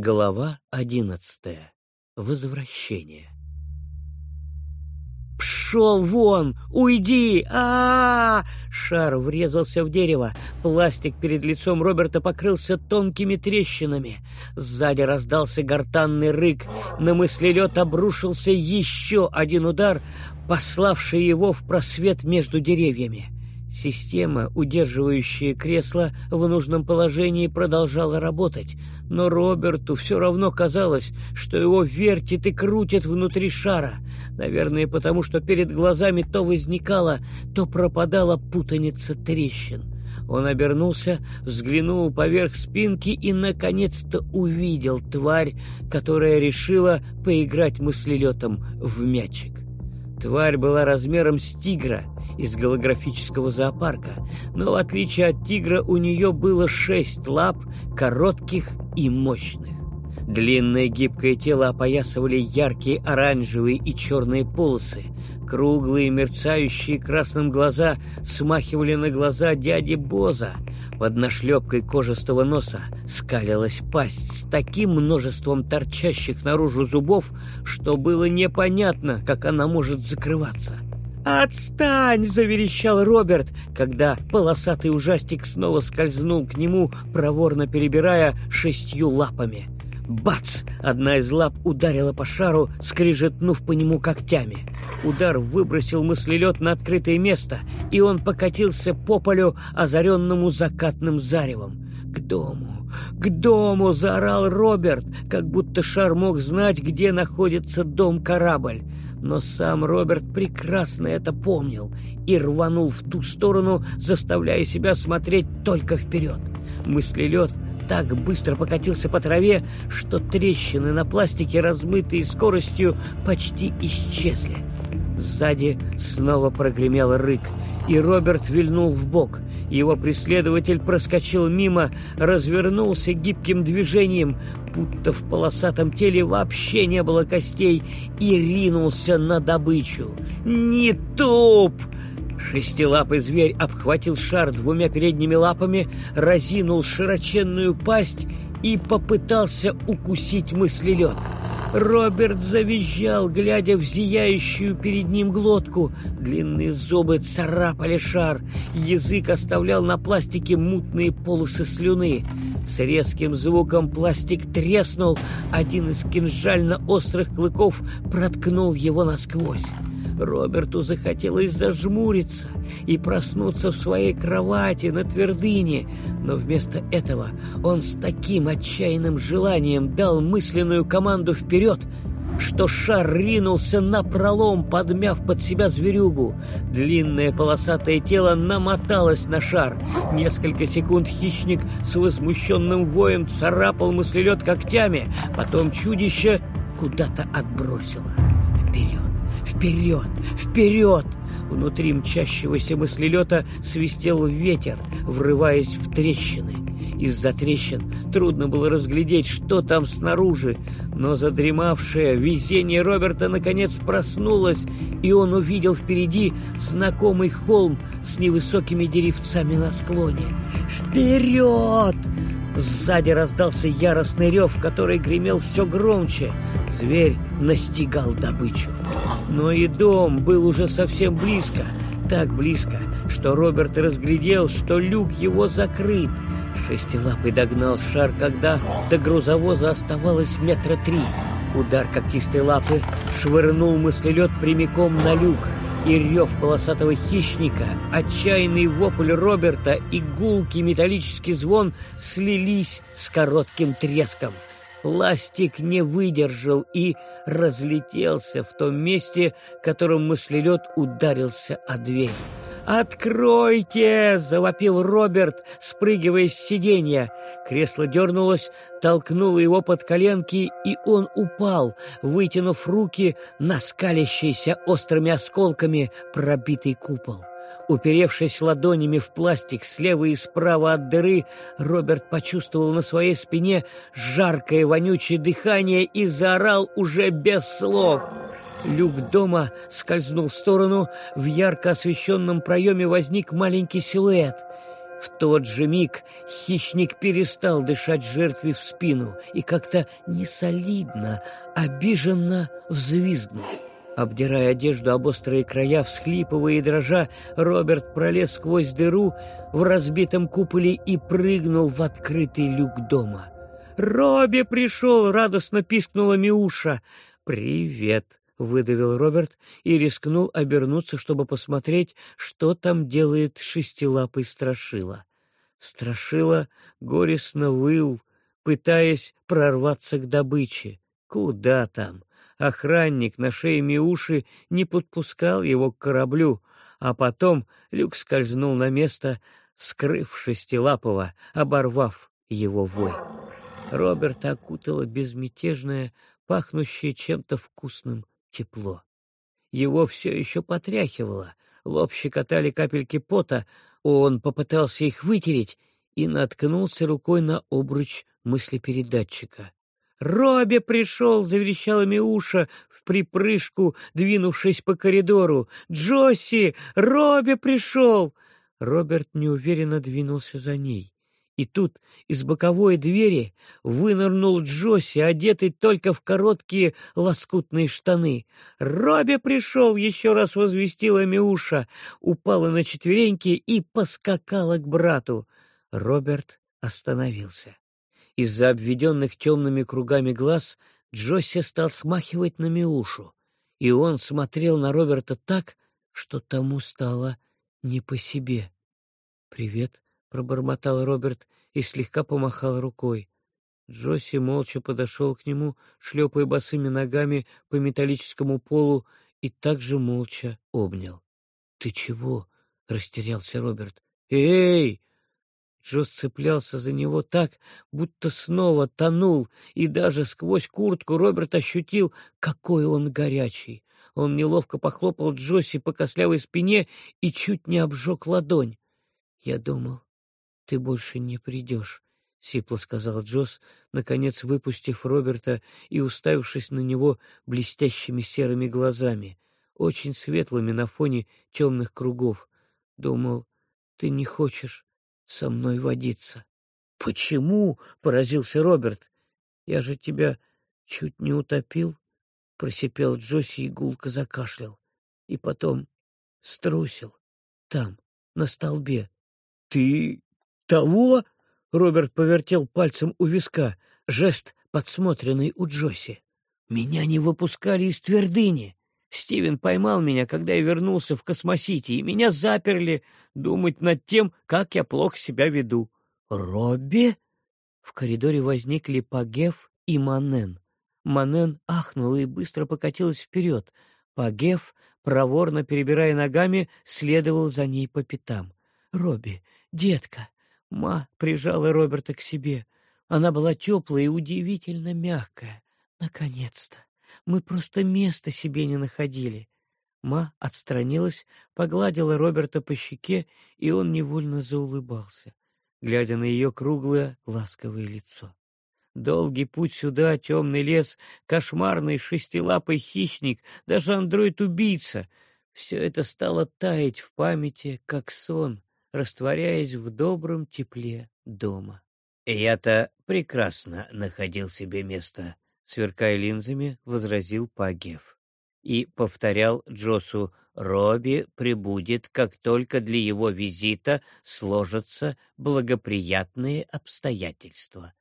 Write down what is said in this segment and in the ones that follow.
Глава одиннадцатая. Возвращение. «Пшел вон! Уйди! а, -а, -а Шар врезался в дерево. Пластик перед лицом Роберта покрылся тонкими трещинами. Сзади раздался гортанный рык. На мыслелед обрушился еще один удар, пославший его в просвет между деревьями. Система, удерживающая кресло в нужном положении, продолжала работать, но Роберту все равно казалось, что его вертит и крутит внутри шара. Наверное, потому что перед глазами то возникала, то пропадала путаница трещин. Он обернулся, взглянул поверх спинки и, наконец-то, увидел тварь, которая решила поиграть мыслелетом в мячик. Тварь была размером с тигра — из голографического зоопарка, но в отличие от тигра у нее было шесть лап, коротких и мощных. Длинное гибкое тело опоясывали яркие оранжевые и черные полосы. Круглые, мерцающие красным глаза смахивали на глаза дяди Боза. Под нашлепкой кожистого носа скалилась пасть с таким множеством торчащих наружу зубов, что было непонятно, как она может закрываться. «Отстань!» — заверещал Роберт, когда полосатый ужастик снова скользнул к нему, проворно перебирая шестью лапами. Бац! Одна из лап ударила по шару, скрижетнув по нему когтями. Удар выбросил мыслелед на открытое место, и он покатился по полю, озаренному закатным заревом. «К дому! К дому!» — заорал Роберт, как будто шар мог знать, где находится дом-корабль. Но сам Роберт прекрасно это помнил и рванул в ту сторону, заставляя себя смотреть только вперед. Мыслелед так быстро покатился по траве, что трещины на пластике, размытые скоростью, почти исчезли. Сзади снова прогремел рык, и Роберт вильнул в бок. Его преследователь проскочил мимо, развернулся гибким движением, будто в полосатом теле вообще не было костей, и ринулся на добычу. «Не туп!» Шестилапый зверь обхватил шар двумя передними лапами, разинул широченную пасть и попытался укусить мыслелед. Роберт завизжал, глядя в зияющую перед ним глотку. Длинные зубы царапали шар, язык оставлял на пластике мутные полосы слюны. С резким звуком пластик треснул, один из кинжально-острых клыков проткнул его насквозь. Роберту захотелось зажмуриться и проснуться в своей кровати на твердыне, но вместо этого он с таким отчаянным желанием дал мысленную команду вперед, что шар ринулся на пролом, подмяв под себя зверюгу. Длинное полосатое тело намоталось на шар. Несколько секунд хищник с возмущенным воем царапал мыслелед когтями, потом чудище куда-то отбросило. Вперед! Вперед! Внутри мчащегося мыслелета свистел ветер, врываясь в трещины. Из-за трещин трудно было разглядеть, что там снаружи, но задремавшее везение Роберта наконец проснулось, и он увидел впереди знакомый холм с невысокими деревцами на склоне. «Вперед!» Сзади раздался яростный рев, который гремел все громче. Зверь настигал добычу. Но и дом был уже совсем близко, так близко, что Роберт разглядел, что люк его закрыт. Шестилапый догнал шар, когда до грузовоза оставалось метра три. Удар когтистой лапы швырнул мыслелед прямиком на люк и рев полосатого хищника, отчаянный вопль Роберта и гулкий металлический звон слились с коротким треском. Пластик не выдержал и разлетелся в том месте, которым мыслелед ударился о дверь. «Откройте!» — завопил Роберт, спрыгивая с сиденья. Кресло дернулось, толкнуло его под коленки, и он упал, вытянув руки на скалящийся острыми осколками пробитый купол. Уперевшись ладонями в пластик слева и справа от дыры, Роберт почувствовал на своей спине жаркое вонючее дыхание и заорал уже без слов — Люк дома скользнул в сторону, в ярко освещенном проеме возник маленький силуэт. В тот же миг хищник перестал дышать жертве в спину и как-то несолидно, обиженно взвизгнул. Обдирая одежду об острые края, всхлипывая и дрожа, Роберт пролез сквозь дыру в разбитом куполе и прыгнул в открытый люк дома. «Робби пришел!» — радостно пискнула Миуша. «Привет!» — выдавил Роберт и рискнул обернуться, чтобы посмотреть, что там делает шестилапый страшила. Страшила горестно выл, пытаясь прорваться к добыче. Куда там? Охранник на шее Миуши не подпускал его к кораблю, а потом люк скользнул на место, скрыв шестилапого, оборвав его вой. Роберта окутало безмятежное, пахнущее чем-то вкусным тепло. Его все еще потряхивало, лоб щекотали капельки пота, он попытался их вытереть и наткнулся рукой на обруч мыслепередатчика. «Робби пришел!» — заверещала Миуша в припрыжку, двинувшись по коридору. «Джосси! Робби пришел!» Роберт неуверенно двинулся за ней. И тут из боковой двери вынырнул Джосси, одетый только в короткие лоскутные штаны. «Робби пришел!» — еще раз возвестила Миуша, упала на четвереньки и поскакала к брату. Роберт остановился. Из-за обведенных темными кругами глаз Джосси стал смахивать на Миушу, и он смотрел на Роберта так, что тому стало не по себе. «Привет», — пробормотал Роберт и слегка помахал рукой. Джосси молча подошел к нему, шлепая босыми ногами по металлическому полу, и также молча обнял. — Ты чего? — растерялся Роберт. — Эй! Джо цеплялся за него так, будто снова тонул, и даже сквозь куртку Роберт ощутил, какой он горячий. Он неловко похлопал Джосси по костлявой спине и чуть не обжег ладонь. — Я думал, ты больше не придешь, — сипло сказал Джосс, наконец выпустив Роберта и уставившись на него блестящими серыми глазами, очень светлыми на фоне темных кругов. Думал, ты не хочешь со мной водиться. — Почему? — поразился Роберт. — Я же тебя чуть не утопил, — просипел Джосси и гулко закашлял. И потом струсил. Там, на столбе. — Ты того? — Роберт повертел пальцем у виска, жест, подсмотренный у Джосси. — Меня не выпускали из твердыни. Стивен поймал меня, когда я вернулся в Космосити, и меня заперли думать над тем, как я плохо себя веду. «Робби?» В коридоре возникли Пагев и Манен. Манен ахнула и быстро покатилась вперед. Пагев, проворно перебирая ногами, следовал за ней по пятам. «Робби, детка!» Ма прижала Роберта к себе. Она была теплая и удивительно мягкая. Наконец-то! Мы просто места себе не находили. Ма отстранилась, погладила Роберта по щеке, и он невольно заулыбался, глядя на ее круглое, ласковое лицо. Долгий путь сюда, темный лес, кошмарный шестилапый хищник, даже андроид-убийца — все это стало таять в памяти, как сон, растворяясь в добром тепле дома. Я-то прекрасно находил себе место сверкая линзами, возразил Пагев. И повторял Джосу, Робби прибудет, как только для его визита сложатся благоприятные обстоятельства.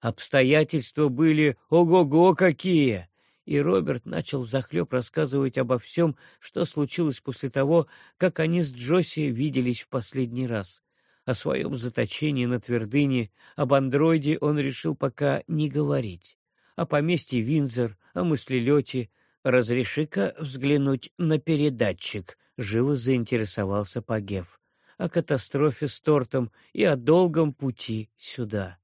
Обстоятельства были ого-го какие! И Роберт начал захлеб рассказывать обо всем, что случилось после того, как они с Джоси виделись в последний раз. О своем заточении на твердыне, об андроиде он решил пока не говорить о поместье Винзор, о мыслелете. Разреши-ка взглянуть на передатчик, — живо заинтересовался Пагев. О катастрофе с тортом и о долгом пути сюда.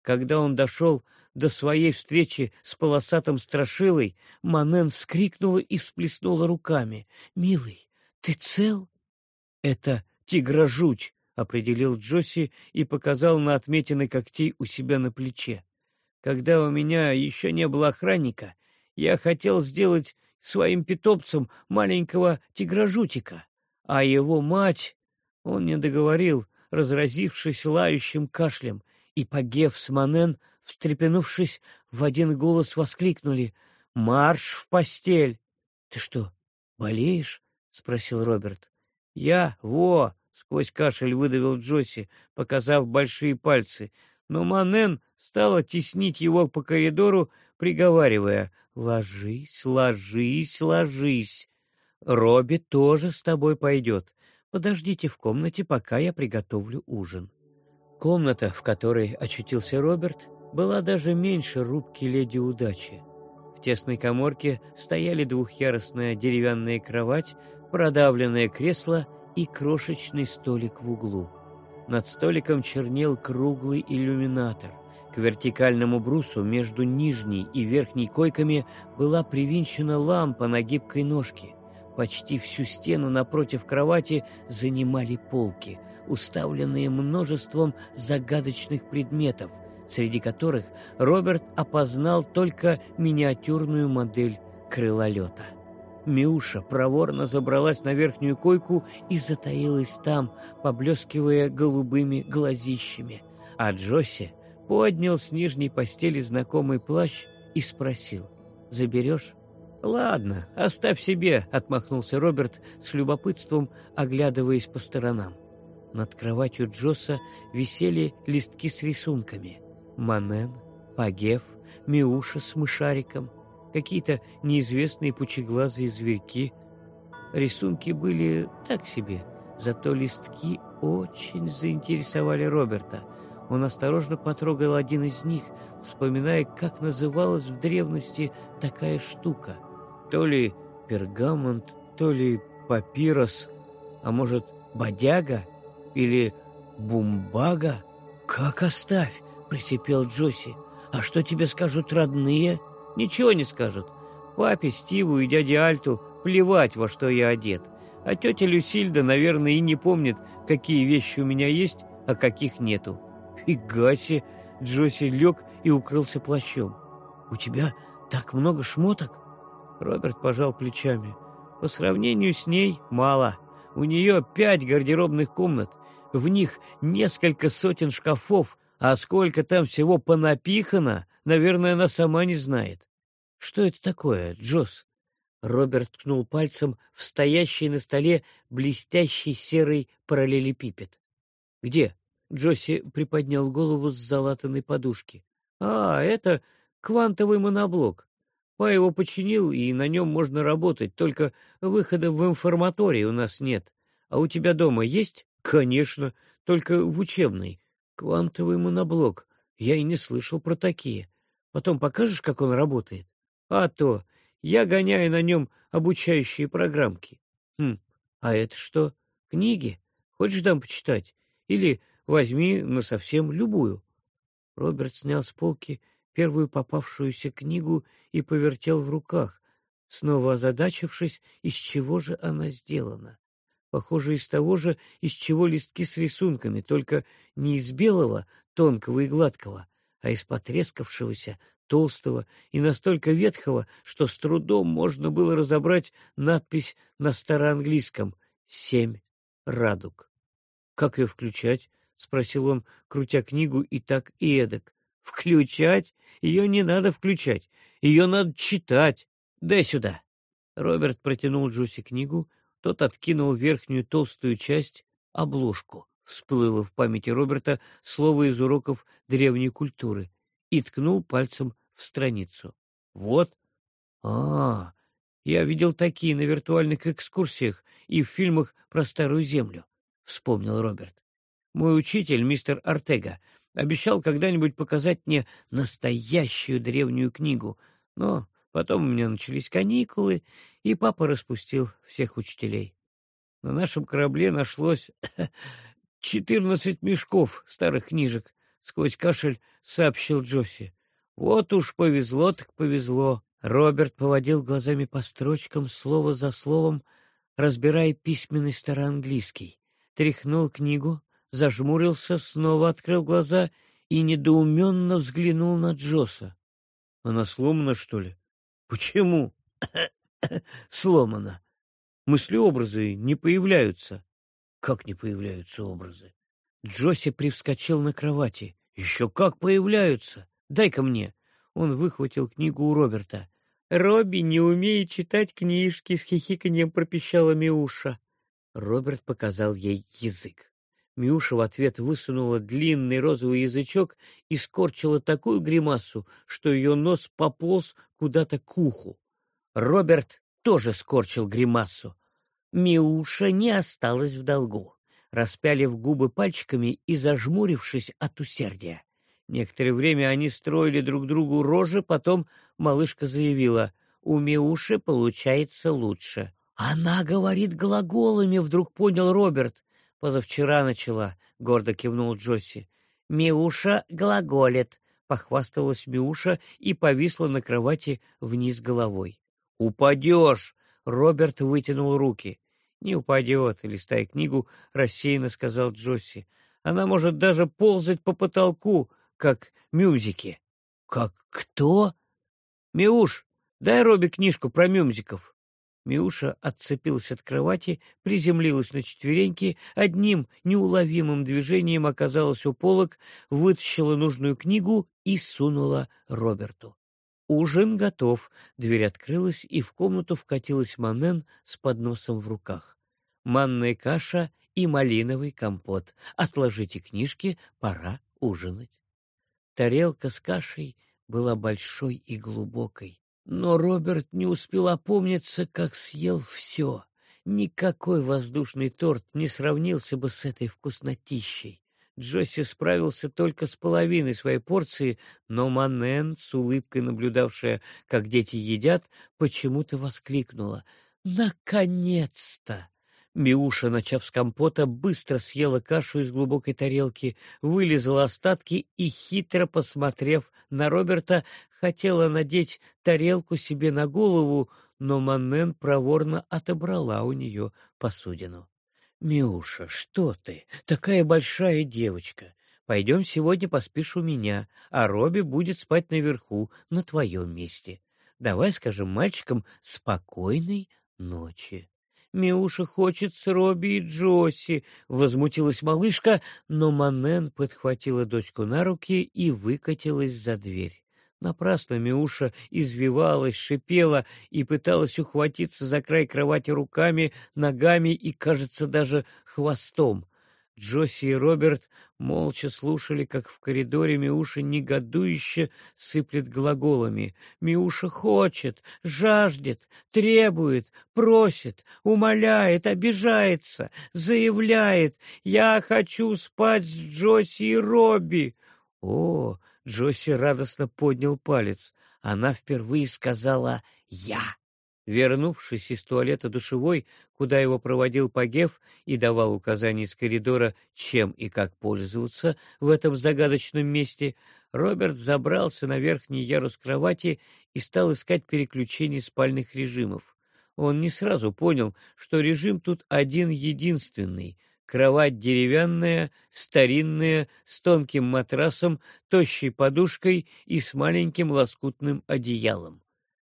Когда он дошел до своей встречи с полосатым страшилой, Манен вскрикнула и всплеснула руками. — Милый, ты цел? — Это тигрожуть, — определил Джосси и показал на отметины когтей у себя на плече. Когда у меня еще не было охранника, я хотел сделать своим питомцем маленького тигрожутика, а его мать... Он не договорил, разразившись лающим кашлем, и Пагев с Манен, встрепенувшись, в один голос воскликнули «Марш в постель!» «Ты что, болеешь?» — спросил Роберт. «Я, во!» — сквозь кашель выдавил Джосси, показав большие пальцы. Но Манен стала теснить его по коридору, приговаривая «Ложись, ложись, ложись!» «Робби тоже с тобой пойдет. Подождите в комнате, пока я приготовлю ужин». Комната, в которой очутился Роберт, была даже меньше рубки леди удачи. В тесной коморке стояли двухъярусная деревянная кровать, продавленное кресло и крошечный столик в углу. Над столиком чернел круглый иллюминатор. К вертикальному брусу между нижней и верхней койками была привинчена лампа на гибкой ножке. Почти всю стену напротив кровати занимали полки, уставленные множеством загадочных предметов, среди которых Роберт опознал только миниатюрную модель крылолета. Миуша проворно забралась на верхнюю койку и затаилась там, поблескивая голубыми глазищами. А Джосси поднял с нижней постели знакомый плащ и спросил «Заберешь?» «Ладно, оставь себе», — отмахнулся Роберт с любопытством, оглядываясь по сторонам. Над кроватью Джосса висели листки с рисунками. Манен, Пагев, Миуша с мышариком, какие-то неизвестные пучеглазые зверьки. Рисунки были так себе, зато листки очень заинтересовали Роберта. Он осторожно потрогал один из них, вспоминая, как называлась в древности такая штука — то ли пергамент, то ли папирос, а может, бодяга или бумбага? «Как оставь?» — присипел Джоси. «А что тебе скажут родные?» «Ничего не скажут. Папе, Стиву и дяде Альту плевать, во что я одет. А тетя Люсильда, наверное, и не помнит, какие вещи у меня есть, а каких нету». «Фигаси!» — Джоси лег и укрылся плащом. «У тебя так много шмоток?» Роберт пожал плечами. По сравнению с ней мало. У нее пять гардеробных комнат. В них несколько сотен шкафов, а сколько там всего понапихано, наверное, она сама не знает. Что это такое, Джосс? Роберт ткнул пальцем в стоящий на столе блестящий серый параллелепипед. «Где?» — Джосси приподнял голову с залатанной подушки. «А, это квантовый моноблок. Па его починил, и на нем можно работать, только выхода в информатории у нас нет. А у тебя дома есть? Конечно, только в учебной. Квантовый моноблок. Я и не слышал про такие. Потом покажешь, как он работает? А то. Я гоняю на нем обучающие программки. Хм, а это что? Книги? Хочешь дам почитать? Или возьми на совсем любую. Роберт снял с полки первую попавшуюся книгу и повертел в руках, снова озадачившись, из чего же она сделана. Похоже, из того же, из чего листки с рисунками, только не из белого, тонкого и гладкого, а из потрескавшегося, толстого и настолько ветхого, что с трудом можно было разобрать надпись на староанглийском «Семь радуг». «Как ее включать?» — спросил он, крутя книгу и так и эдак. Включать? Ее не надо включать. Ее надо читать. Дай сюда. Роберт протянул Джуси книгу. Тот откинул верхнюю толстую часть, обложку. Всплыло в памяти Роберта слово из уроков древней культуры и ткнул пальцем в страницу. Вот. А, я видел такие на виртуальных экскурсиях и в фильмах про Старую Землю, вспомнил Роберт. Мой учитель, мистер Артега, Обещал когда-нибудь показать мне настоящую древнюю книгу, но потом у меня начались каникулы, и папа распустил всех учителей. На нашем корабле нашлось четырнадцать мешков старых книжек, — сквозь кашель сообщил Джосси. Вот уж повезло так повезло. Роберт поводил глазами по строчкам, слово за словом, разбирая письменный староанглийский. Тряхнул книгу, зажмурился, снова открыл глаза и недоуменно взглянул на Джоса. — Она сломана, что ли? — Почему? — Сломана. Мысли-образы не появляются. — Как не появляются образы? Джоси привскочил на кровати. «Еще как появляются! Дай-ка мне!» Он выхватил книгу у Роберта. «Робби не умеет читать книжки», — с хихиканьем пропищала Миуша. Роберт показал ей язык. Миуша в ответ высунула длинный розовый язычок и скорчила такую гримасу, что ее нос пополз куда-то к уху. Роберт тоже скорчил гримасу. Миуша не осталась в долгу, распялив губы пальчиками и зажмурившись от усердия. Некоторое время они строили друг другу рожи, потом малышка заявила, «У Миуши получается лучше». «Она говорит глаголами», — вдруг понял Роберт. «Позавчера начала», — гордо кивнул Джосси. «Миуша глаголит», — похвасталась Миуша и повисла на кровати вниз головой. «Упадешь!» — Роберт вытянул руки. «Не упадет», — листая книгу, рассеянно сказал Джосси. «Она может даже ползать по потолку, как мюзики». «Как кто?» «Миуш, дай Робби книжку про мюзиков». Миуша отцепилась от кровати, приземлилась на четвереньки, одним неуловимым движением оказалась у полок, вытащила нужную книгу и сунула Роберту. Ужин готов. Дверь открылась, и в комнату вкатилась Манен с подносом в руках. Манная каша и малиновый компот. Отложите книжки, пора ужинать. Тарелка с кашей была большой и глубокой. Но Роберт не успел опомниться, как съел все. Никакой воздушный торт не сравнился бы с этой вкуснотищей. Джосси справился только с половиной своей порции, но Манен, с улыбкой наблюдавшая, как дети едят, почему-то воскликнула «Наконец-то!». Миуша, начав с компота, быстро съела кашу из глубокой тарелки, вылезала остатки и, хитро посмотрев на Роберта, хотела надеть тарелку себе на голову, но Маннен проворно отобрала у нее посудину. — Миуша, что ты? Такая большая девочка. Пойдем сегодня поспишь у меня, а Робби будет спать наверху, на твоем месте. Давай скажем мальчикам спокойной ночи. Миуша хочет с Робби и Джоси, — возмутилась малышка, но Манен подхватила дочку на руки и выкатилась за дверь. Напрасно Миуша извивалась, шипела и пыталась ухватиться за край кровати руками, ногами и, кажется, даже хвостом. Джоси и Роберт молча слушали, как в коридоре Миуша негодующе сыплет глаголами. Миуша хочет, жаждет, требует, просит, умоляет, обижается, заявляет «Я хочу спать с Джоси и Робби». О, Джоси радостно поднял палец. Она впервые сказала «Я». Вернувшись из туалета душевой, куда его проводил Пагев и давал указания из коридора, чем и как пользоваться в этом загадочном месте, Роберт забрался на верхний ярус кровати и стал искать переключение спальных режимов. Он не сразу понял, что режим тут один-единственный — кровать деревянная, старинная, с тонким матрасом, тощей подушкой и с маленьким лоскутным одеялом.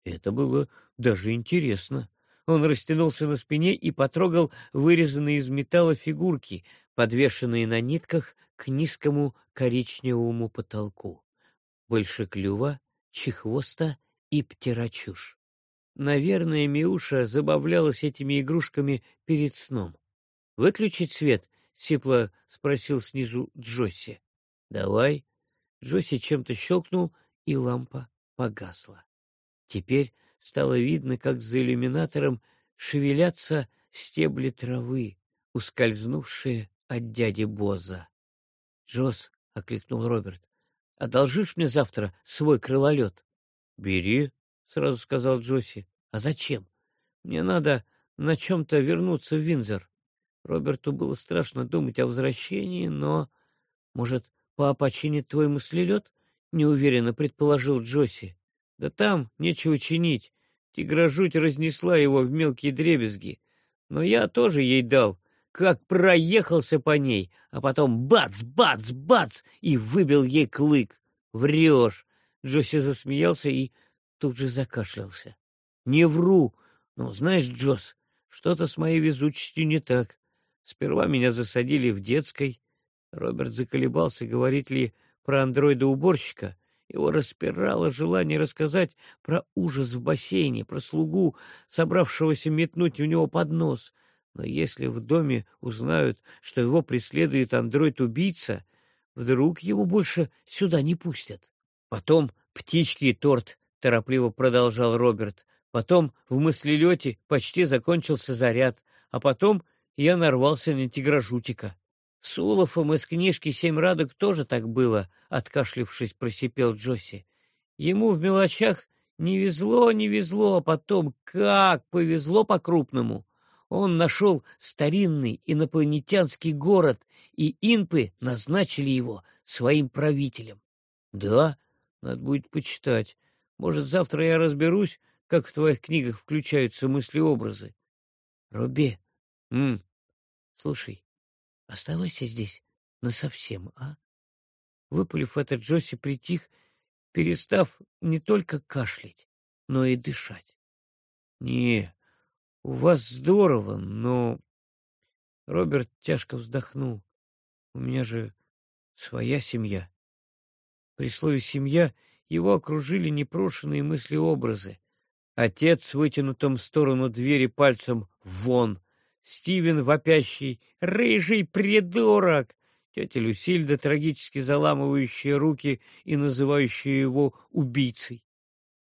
Это было даже интересно. Он растянулся на спине и потрогал вырезанные из металла фигурки, подвешенные на нитках к низкому коричневому потолку. Большеклюва, чехвоста и птерочушь. Наверное, Миуша забавлялась этими игрушками перед сном. «Выключить свет?» — сипло спросил снизу Джосси. «Давай». Джосси чем-то щелкнул, и лампа погасла. Теперь стало видно, как за иллюминатором шевелятся стебли травы, ускользнувшие от дяди Боза. — Джосс, — окликнул Роберт, — одолжишь мне завтра свой крылолет? — Бери, — сразу сказал Джосси. — А зачем? Мне надо на чем-то вернуться в Винзор. Роберту было страшно думать о возвращении, но... Может, папа чинит твой мыслелед? — неуверенно предположил Джосси. Да там нечего чинить. Тигрожуть разнесла его в мелкие дребезги. Но я тоже ей дал, как проехался по ней, а потом бац, бац, бац, и выбил ей клык. Врешь. Джосси засмеялся и тут же закашлялся. Не вру. Но знаешь, Джосс, что-то с моей везучестью не так. Сперва меня засадили в детской, Роберт заколебался, говорить ли про андроида-уборщика. Его распирало желание рассказать про ужас в бассейне, про слугу, собравшегося метнуть в него под нос. Но если в доме узнают, что его преследует андроид-убийца, вдруг его больше сюда не пустят. Потом птички и торт, — торопливо продолжал Роберт. Потом в мыслелете почти закончился заряд, а потом я нарвался на тигражутика. С Улофом из книжки «Семь радуг» тоже так было, — откашлившись, просипел Джосси. Ему в мелочах не везло, не везло, а потом как повезло по-крупному. Он нашел старинный инопланетянский город, и инпы назначили его своим правителем. Да, надо будет почитать. Может, завтра я разберусь, как в твоих книгах включаются мысли-образы. Руби, м, слушай, оставайся здесь насовсем, а? Выпалив это, Джосси притих, перестав не только кашлять, но и дышать. Не, у вас здорово, но... Роберт тяжко вздохнул. У меня же своя семья. При слове «семья» его окружили непрошенные мысли-образы. Отец с вытянутым в сторону двери пальцем «Вон!» Стивен вопящий «Рыжий придурок!» Тетя Люсильда, трагически заламывающая руки и называющая его убийцей.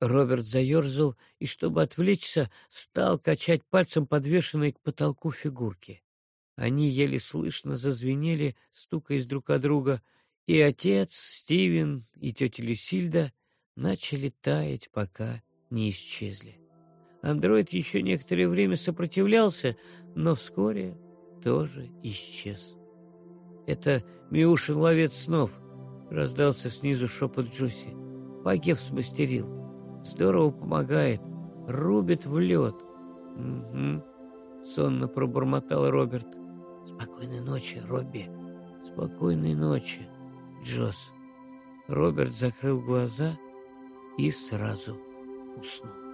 Роберт заерзал и, чтобы отвлечься, стал качать пальцем подвешенной к потолку фигурки. Они еле слышно зазвенели, стукаясь друг о друга, и отец, Стивен и тетя Люсильда начали таять, пока не исчезли. Андроид еще некоторое время сопротивлялся, но вскоре тоже исчез. «Это Миушин ловец снов», — раздался снизу шепот Джуси. «Пагев смастерил. Здорово помогает. Рубит в лед». «Угу», — сонно пробормотал Роберт. «Спокойной ночи, Робби. Спокойной ночи, Джосс». Роберт закрыл глаза и сразу уснул.